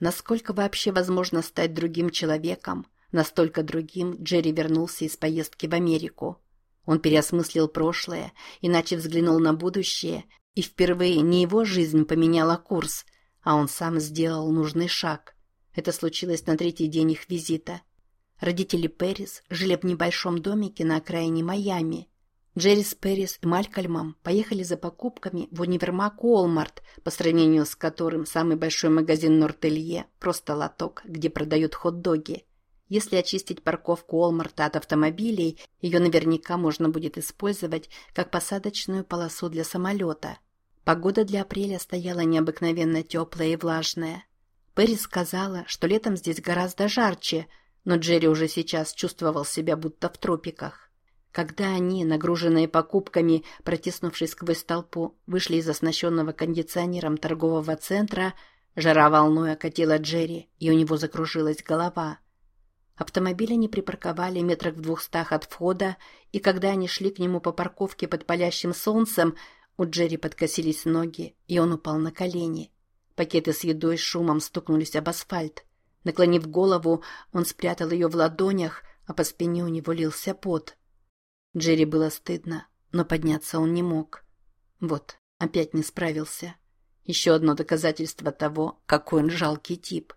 Насколько вообще возможно стать другим человеком, настолько другим Джерри вернулся из поездки в Америку. Он переосмыслил прошлое, иначе взглянул на будущее, и впервые не его жизнь поменяла курс, а он сам сделал нужный шаг. Это случилось на третий день их визита. Родители Перрис жили в небольшом домике на окраине Майами. Джерри с Перрис и Малькольмом поехали за покупками в универмаг Уолмарт, по сравнению с которым самый большой магазин Нортелье – просто лоток, где продают хот-доги. Если очистить парковку Уолмарта от автомобилей, ее наверняка можно будет использовать как посадочную полосу для самолета. Погода для апреля стояла необыкновенно теплая и влажная. Перри сказала, что летом здесь гораздо жарче, но Джерри уже сейчас чувствовал себя будто в тропиках. Когда они, нагруженные покупками, протиснувшись сквозь толпу, вышли из оснащенного кондиционером торгового центра, жара волной окатила Джерри, и у него закружилась голова – Автомобиль они припарковали метрах в двухстах от входа, и когда они шли к нему по парковке под палящим солнцем, у Джерри подкосились ноги, и он упал на колени. Пакеты с едой с шумом стукнулись об асфальт. Наклонив голову, он спрятал ее в ладонях, а по спине у него лился пот. Джерри было стыдно, но подняться он не мог. Вот, опять не справился. Еще одно доказательство того, какой он жалкий тип.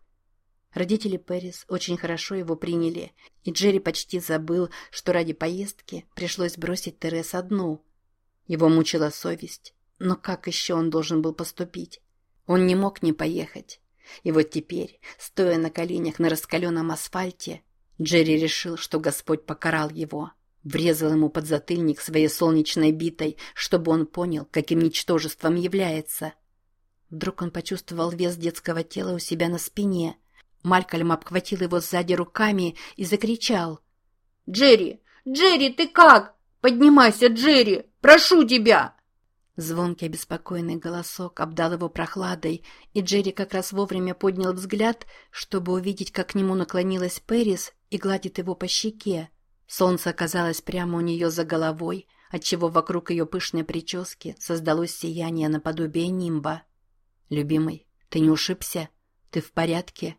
Родители Пэрис очень хорошо его приняли, и Джерри почти забыл, что ради поездки пришлось бросить Терес одну. Его мучила совесть, но как еще он должен был поступить? Он не мог не поехать. И вот теперь, стоя на коленях на раскаленном асфальте, Джерри решил, что Господь покарал его. Врезал ему под затыльник своей солнечной битой, чтобы он понял, каким ничтожеством является. Вдруг он почувствовал вес детского тела у себя на спине – Малькольм обхватил его сзади руками и закричал. «Джерри! Джерри, ты как? Поднимайся, Джерри! Прошу тебя!» Звонкий обеспокоенный голосок обдал его прохладой, и Джерри как раз вовремя поднял взгляд, чтобы увидеть, как к нему наклонилась Пэрис и гладит его по щеке. Солнце оказалось прямо у нее за головой, отчего вокруг ее пышной прически создалось сияние наподобие нимба. «Любимый, ты не ушибся? Ты в порядке?»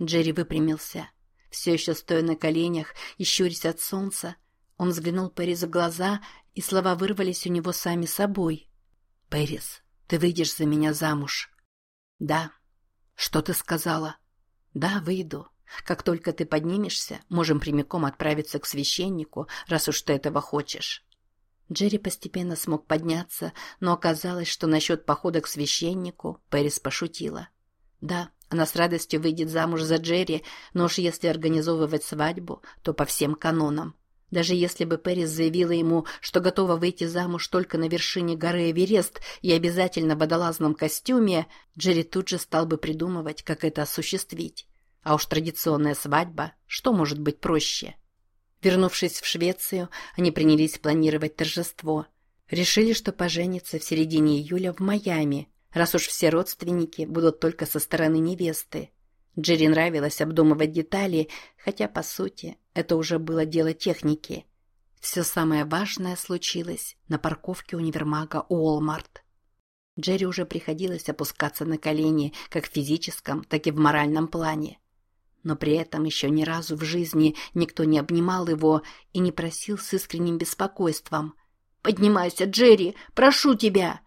Джерри выпрямился. Все еще стоя на коленях и щурясь от солнца, он взглянул Пэрис в глаза, и слова вырвались у него сами собой. «Пэрис, ты выйдешь за меня замуж?» «Да». «Что ты сказала?» «Да, выйду. Как только ты поднимешься, можем прямиком отправиться к священнику, раз уж ты этого хочешь». Джерри постепенно смог подняться, но оказалось, что насчет похода к священнику Пэрис пошутила. «Да, она с радостью выйдет замуж за Джерри, но уж если организовывать свадьбу, то по всем канонам. Даже если бы Пэрис заявила ему, что готова выйти замуж только на вершине горы Эверест и обязательно в водолазном костюме, Джерри тут же стал бы придумывать, как это осуществить. А уж традиционная свадьба, что может быть проще? Вернувшись в Швецию, они принялись планировать торжество. Решили, что поженятся в середине июля в Майами – раз уж все родственники будут только со стороны невесты. Джерри нравилось обдумывать детали, хотя, по сути, это уже было дело техники. Все самое важное случилось на парковке универмага Уолмарт. Джерри уже приходилось опускаться на колени как в физическом, так и в моральном плане. Но при этом еще ни разу в жизни никто не обнимал его и не просил с искренним беспокойством. «Поднимайся, Джерри! Прошу тебя!»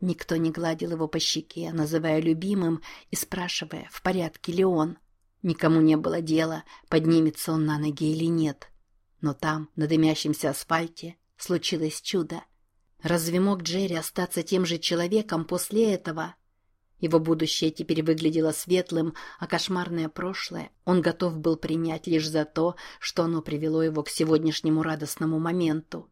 Никто не гладил его по щеке, называя любимым и спрашивая, в порядке ли он. Никому не было дела, поднимется он на ноги или нет. Но там, на дымящемся асфальте, случилось чудо. Разве мог Джерри остаться тем же человеком после этого? Его будущее теперь выглядело светлым, а кошмарное прошлое он готов был принять лишь за то, что оно привело его к сегодняшнему радостному моменту.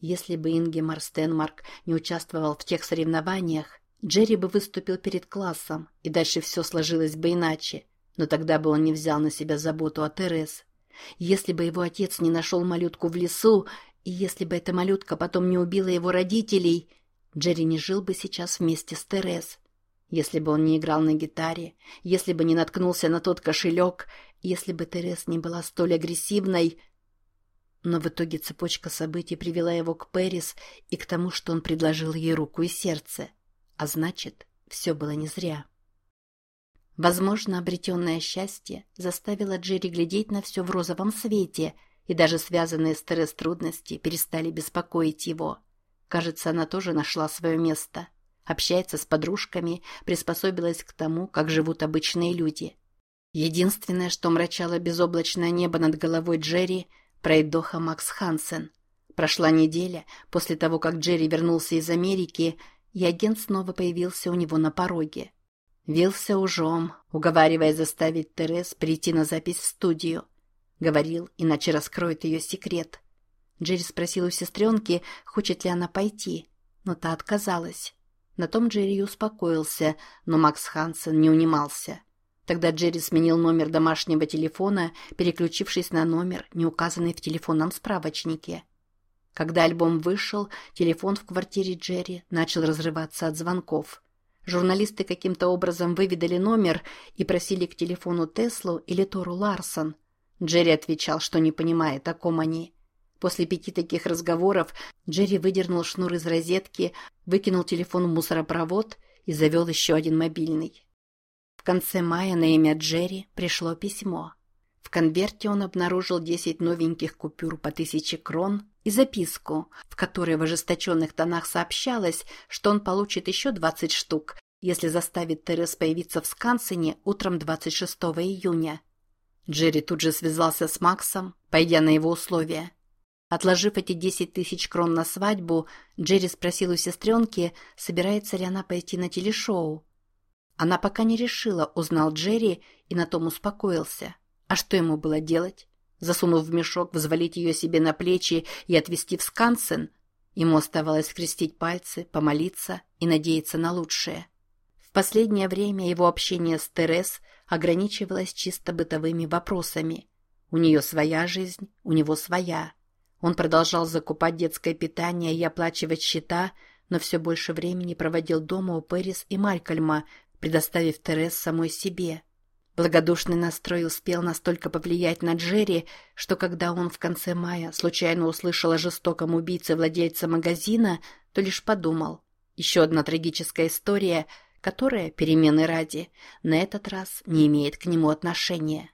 Если бы Ингемар Стенмарк не участвовал в тех соревнованиях, Джерри бы выступил перед классом, и дальше все сложилось бы иначе. Но тогда бы он не взял на себя заботу о Терес. Если бы его отец не нашел малютку в лесу, и если бы эта малютка потом не убила его родителей, Джерри не жил бы сейчас вместе с Терес. Если бы он не играл на гитаре, если бы не наткнулся на тот кошелек, если бы Терес не была столь агрессивной, но в итоге цепочка событий привела его к Пэрис и к тому, что он предложил ей руку и сердце. А значит, все было не зря. Возможно, обретенное счастье заставило Джерри глядеть на все в розовом свете, и даже связанные с Терес трудности перестали беспокоить его. Кажется, она тоже нашла свое место. Общается с подружками, приспособилась к тому, как живут обычные люди. Единственное, что мрачало безоблачное небо над головой Джерри, пройдоха Макс Хансен. Прошла неделя после того, как Джерри вернулся из Америки, и агент снова появился у него на пороге. Вился ужом, уговаривая заставить Терес прийти на запись в студию. Говорил, иначе раскроет ее секрет. Джерри спросил у сестренки, хочет ли она пойти, но та отказалась. На том Джерри успокоился, но Макс Хансен не унимался. Тогда Джерри сменил номер домашнего телефона, переключившись на номер, не указанный в телефонном справочнике. Когда альбом вышел, телефон в квартире Джерри начал разрываться от звонков – Журналисты каким-то образом выведали номер и просили к телефону Теслу или Тору Ларсон. Джерри отвечал, что не понимает, о ком они. После пяти таких разговоров Джерри выдернул шнур из розетки, выкинул телефон в мусоропровод и завел еще один мобильный. В конце мая на имя Джерри пришло письмо. В конверте он обнаружил 10 новеньких купюр по тысяче крон и записку, в которой в ожесточенных тонах сообщалось, что он получит еще 20 штук, если заставит Терес появиться в Скансене утром 26 июня. Джерри тут же связался с Максом, пойдя на его условия. Отложив эти 10 тысяч крон на свадьбу, Джерри спросил у сестренки, собирается ли она пойти на телешоу. Она пока не решила, узнал Джерри и на том успокоился. А что ему было делать? Засунув в мешок, взвалить ее себе на плечи и отвезти в Скансен? Ему оставалось скрестить пальцы, помолиться и надеяться на лучшее. В последнее время его общение с Терес ограничивалось чисто бытовыми вопросами. У нее своя жизнь, у него своя. Он продолжал закупать детское питание и оплачивать счета, но все больше времени проводил дома у Пэрис и Малькольма, предоставив Терес самой себе – Благодушный настрой успел настолько повлиять на Джерри, что когда он в конце мая случайно услышал о жестоком убийце владельца магазина, то лишь подумал. Еще одна трагическая история, которая, перемены ради, на этот раз не имеет к нему отношения.